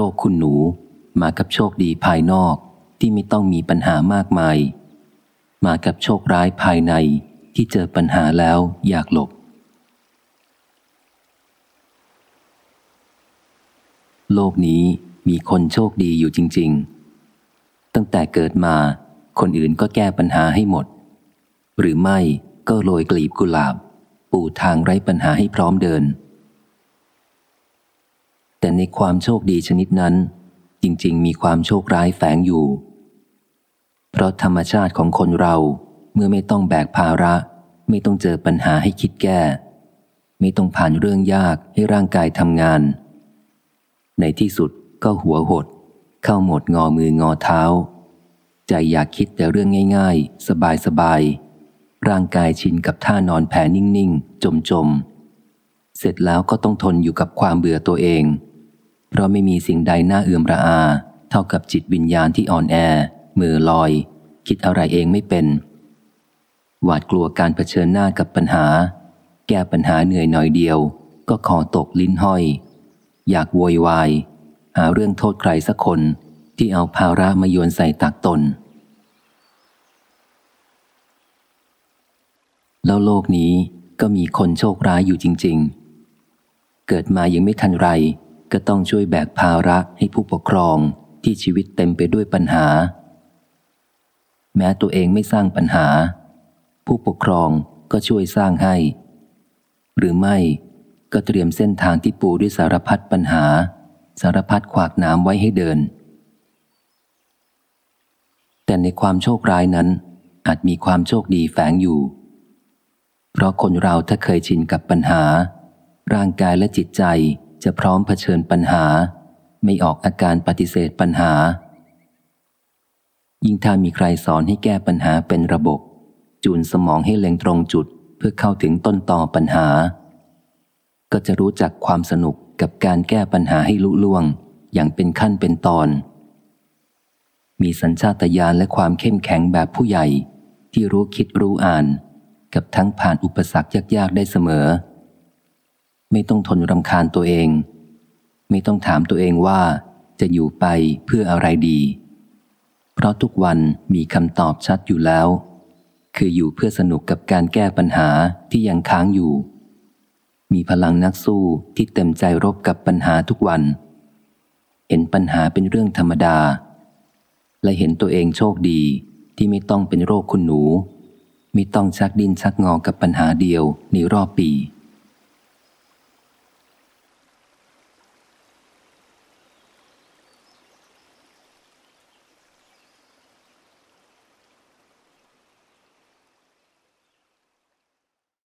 รคคุณหนู มากับโชคดีภายนอกที่ไม่ต้องมีปัญหามากมาย มากับโชคร้ายภายในที่เจอปัญหาแล้วอยากหลบ โลกนี้มีคนโชคดีอยู่จริง ๆ ตั้งแต่เกิดมาคนอื่นก็แก้ปัญหาให้หมด หรือไม่ก็โรยกลีบกุหลาบ ปูทางไร้ปัญหาให้พร้อมเดิน แต่ในความโชคดีชนิดนั้น จริงๆ มีความโชคร้ายแฝงอยู่ เพราะธรรมชาติของคนเราเมื่อไม่ต้องแบกภาระ ไม่ต้องเจอปัญหาให้คิดแก้ ไม่ต้องผ่านเรื่องยากให้ร่างกายทำงาน ในที่สุดก็หัวหด เข้าหมดงอมืองอเท้า ใจอยากคิดแต่เรื่องง่าย ๆ สบายๆร่างกายชินกับท่านอนแผ่นิ่ง ๆ จม ๆ เสร็จแล้วก็ต้องทนอยู่กับความเบื่อตัวเอง เพราะไม่มีสิ่งใดน่าเอื่มระอา เท่ากับจิตวิญญาณที่อ่อนแอ มือลอย คิดอะไรเองไม่เป็น หวาดกลัวการเผชิญหน้ากับปัญหา แก้ปัญหาเหนื่อยหน่อยเดียว ก็ขอตกลิ้นห้อย อยากโวยวาย หาเรื่องโทษใครสักคนที่เอาภาระมาโยนใส่ตักตน แล้วโลกนี้ก็มีคนโชคร้ายอยู่จริง ๆ เกิดมายังไม่ทันไร ก็ต้องช่วยแบกภาระให้ผู้ปกครองที่ชีวิตเต็มไปด้วยปัญหา แม้ตัวเองไม่สร้างปัญหา ผู้ปกครองก็ช่วยสร้างให้ หรือไม่ก็เตรียมเส้นทางที่ปูด้วยสารพัดปัญหา สารพัดขวากน้ำไว้ให้เดิน แต่ในความโชคร้ายนั้น อาจมีความโชคดีแฝงอยู่ เพราะคนเราถ้าเคยชินกับปัญหา ร่างกายและจิตใจ จะพร้อมเผชิญปัญหา ไม่ออกอาการปฏิเสธปัญหา ยิ่งถ้ามีใครสอนให้แก้ปัญหาเป็นระบบ จูนสมองให้เล็งตรงจุดเพื่อเข้าถึงต้นต่อปัญหา ก็จะรู้จักความสนุกกับการแก้ปัญหาให้ลุล่วง อย่างเป็นขั้นเป็นตอน มีสัญชาตญาณและความเข้มแข็งแบบผู้ใหญ่ที่รู้คิดรู้อ่าน กับทั้งผ่านอุปสรรคยากๆได้เสมอ ไม่ต้องทนรำคาญตัวเอง ไม่ต้องถามตัวเองว่าจะอยู่ไปเพื่ออะไรดี เพราะทุกวันมีคำตอบชัดอยู่แล้ว คืออยู่เพื่อสนุกกับการแก้ปัญหาที่ยังค้างอยู่ มีพลังนักสู้ที่เต็มใจรบกับปัญหาทุกวัน เห็นปัญหาเป็นเรื่องธรรมดา และเห็นตัวเองโชคดีที่ไม่ต้องเป็นโรคคุณหนู ไม่ต้องชักดินชักงอกับปัญหาเดียวในรอบปี